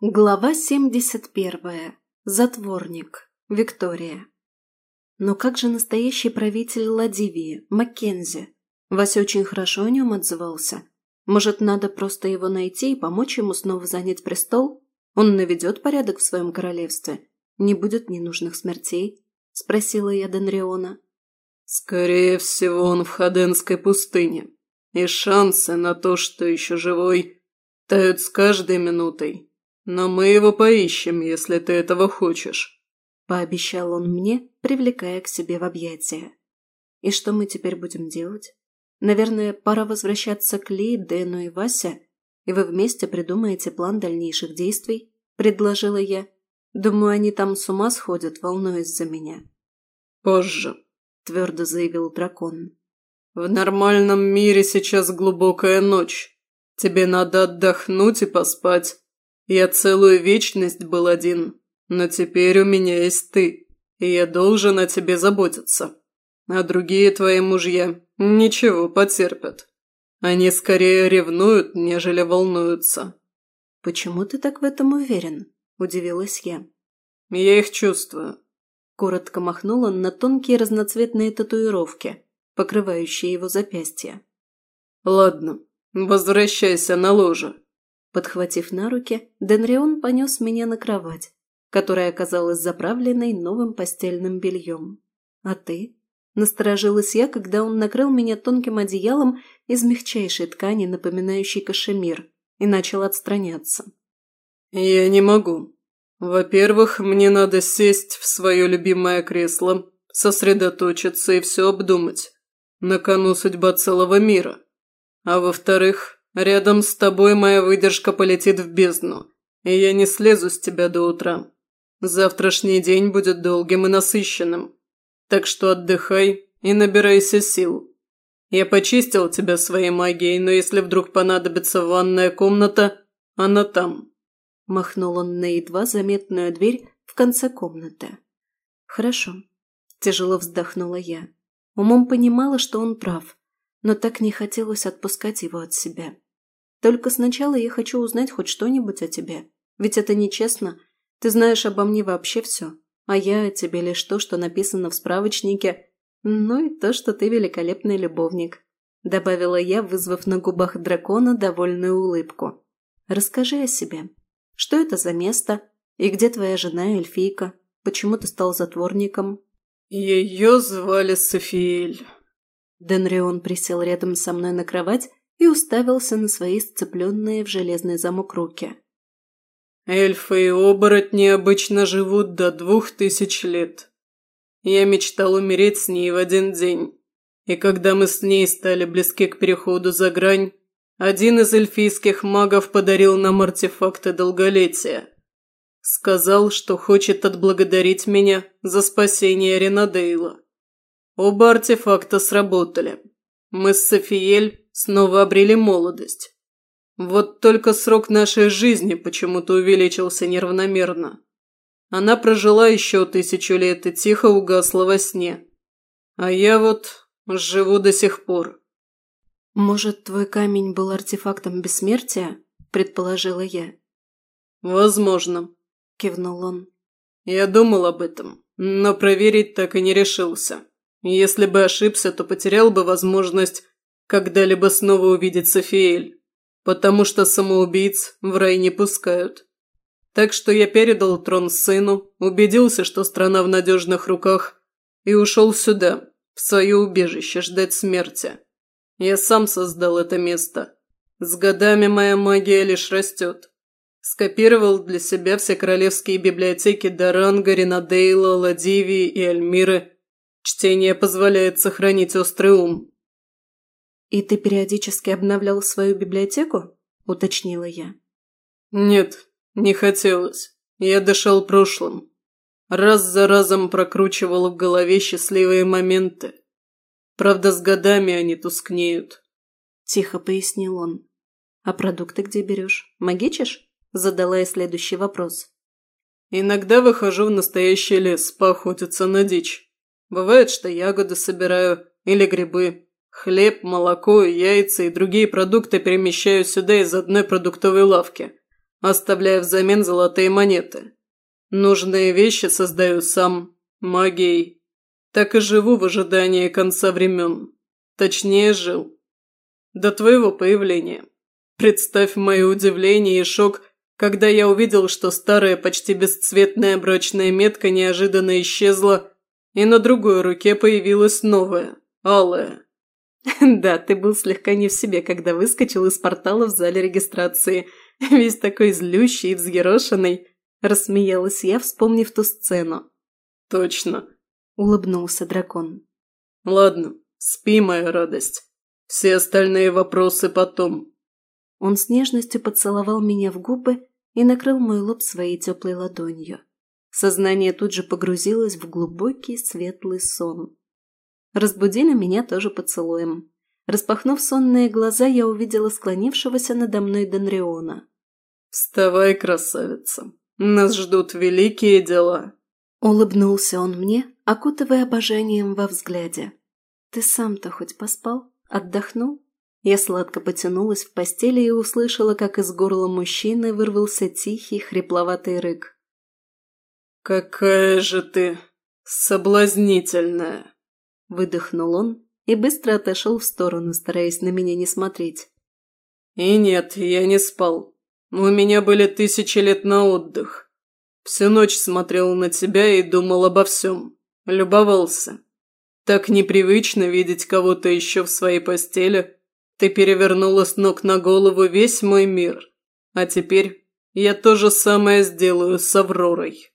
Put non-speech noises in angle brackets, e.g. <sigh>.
Глава 71. Затворник. Виктория. Но как же настоящий правитель Ладивии, Маккензи? Вася очень хорошо о нем отзывался. Может, надо просто его найти и помочь ему снова занять престол? Он наведет порядок в своем королевстве. Не будет ненужных смертей? Спросила я Денриона. Скорее всего, он в Хаденской пустыне. И шансы на то, что еще живой, тают с каждой минутой. «Но мы его поищем, если ты этого хочешь», – пообещал он мне, привлекая к себе в объятия. «И что мы теперь будем делать? Наверное, пора возвращаться к Ли, Дэну и Васе, и вы вместе придумаете план дальнейших действий», – предложила я. «Думаю, они там с ума сходят, волнуясь за меня». «Позже», – твердо заявил дракон. «В нормальном мире сейчас глубокая ночь. Тебе надо отдохнуть и поспать. Я целую вечность был один, но теперь у меня есть ты, и я должен о тебе заботиться. А другие твои мужья ничего потерпят. Они скорее ревнуют, нежели волнуются». «Почему ты так в этом уверен?» – удивилась я. «Я их чувствую». Коротко махнул он на тонкие разноцветные татуировки, покрывающие его запястья. «Ладно, возвращайся на ложе. Подхватив на руки, Денрион понес меня на кровать, которая оказалась заправленной новым постельным бельем. «А ты?» Насторожилась я, когда он накрыл меня тонким одеялом из мягчайшей ткани, напоминающей кашемир, и начал отстраняться. «Я не могу. Во-первых, мне надо сесть в свое любимое кресло, сосредоточиться и все обдумать. На кону судьба целого мира. А во-вторых, Рядом с тобой моя выдержка полетит в бездну, и я не слезу с тебя до утра. Завтрашний день будет долгим и насыщенным, так что отдыхай и набирайся сил. Я почистил тебя своей магией, но если вдруг понадобится ванная комната, она там». Махнул он на едва заметную дверь в конце комнаты. «Хорошо», – тяжело вздохнула я. Умом понимала, что он прав, но так не хотелось отпускать его от себя. Только сначала я хочу узнать хоть что-нибудь о тебе. Ведь это нечестно. Ты знаешь обо мне вообще все. А я о тебе лишь то, что написано в справочнике. Ну и то, что ты великолепный любовник. Добавила я, вызвав на губах дракона довольную улыбку. Расскажи о себе. Что это за место? И где твоя жена эльфийка? Почему ты стал затворником? Ее звали Софиэль. Денрион присел рядом со мной на кровать и уставился на свои сцепленные в железный замок руки. «Эльфы и оборотни обычно живут до двух тысяч лет. Я мечтал умереть с ней в один день, и когда мы с ней стали близки к переходу за грань, один из эльфийских магов подарил нам артефакты долголетия. Сказал, что хочет отблагодарить меня за спасение Ренадейла. Оба артефакта сработали. Мы с Софиель снова обрели молодость. Вот только срок нашей жизни почему-то увеличился неравномерно. Она прожила еще тысячу лет и тихо угасла во сне. А я вот живу до сих пор. «Может, твой камень был артефактом бессмертия?» – предположила я. «Возможно», – кивнул он. «Я думал об этом, но проверить так и не решился. Если бы ошибся, то потерял бы возможность когда-либо снова увидеть Софиэль, потому что самоубийц в рай не пускают. Так что я передал трон сыну, убедился, что страна в надежных руках, и ушел сюда, в свое убежище, ждать смерти. Я сам создал это место. С годами моя магия лишь растет. Скопировал для себя все королевские библиотеки Даранга, Ринадейла, Ладивии и Альмиры. Чтение позволяет сохранить острый ум. «И ты периодически обновлял свою библиотеку?» – уточнила я. «Нет, не хотелось. Я дышал прошлым. Раз за разом прокручивал в голове счастливые моменты. Правда, с годами они тускнеют». Тихо пояснил он. «А продукты где берешь? Магичишь?» – задала я следующий вопрос. «Иногда выхожу в настоящий лес поохотиться на дичь. Бывает, что ягоды собираю или грибы, Хлеб, молоко, яйца и другие продукты перемещаю сюда из одной продуктовой лавки. оставляя взамен золотые монеты. Нужные вещи создаю сам, магией. Так и живу в ожидании конца времен. Точнее, жил. До твоего появления. Представь мое удивление и шок, когда я увидел, что старая почти бесцветная брачная метка неожиданно исчезла, и на другой руке появилась новая, алая. <laughs> Да, ты был слегка не в себе, когда выскочил из портала в зале регистрации, весь такой злющий и взъерошенный, рассмеялась я, вспомнив ту сцену. Точно, улыбнулся дракон. Ладно, спи, моя радость. Все остальные вопросы потом. Он с нежностью поцеловал меня в губы и накрыл мой лоб своей теплой ладонью. Сознание тут же погрузилось в глубокий светлый сон. Разбудили меня тоже поцелуем. Распахнув сонные глаза, я увидела склонившегося надо мной Денриона. «Вставай, красавица! Нас ждут великие дела!» Улыбнулся он мне, окутывая обожанием во взгляде. «Ты сам-то хоть поспал? Отдохнул?» Я сладко потянулась в постели и услышала, как из горла мужчины вырвался тихий, хрипловатый рык. «Какая же ты соблазнительная!» Выдохнул он и быстро отошел в сторону, стараясь на меня не смотреть. «И нет, я не спал. У меня были тысячи лет на отдых. Всю ночь смотрел на тебя и думал обо всем. Любовался. Так непривычно видеть кого-то еще в своей постели. Ты перевернула с ног на голову весь мой мир. А теперь я то же самое сделаю с Авророй».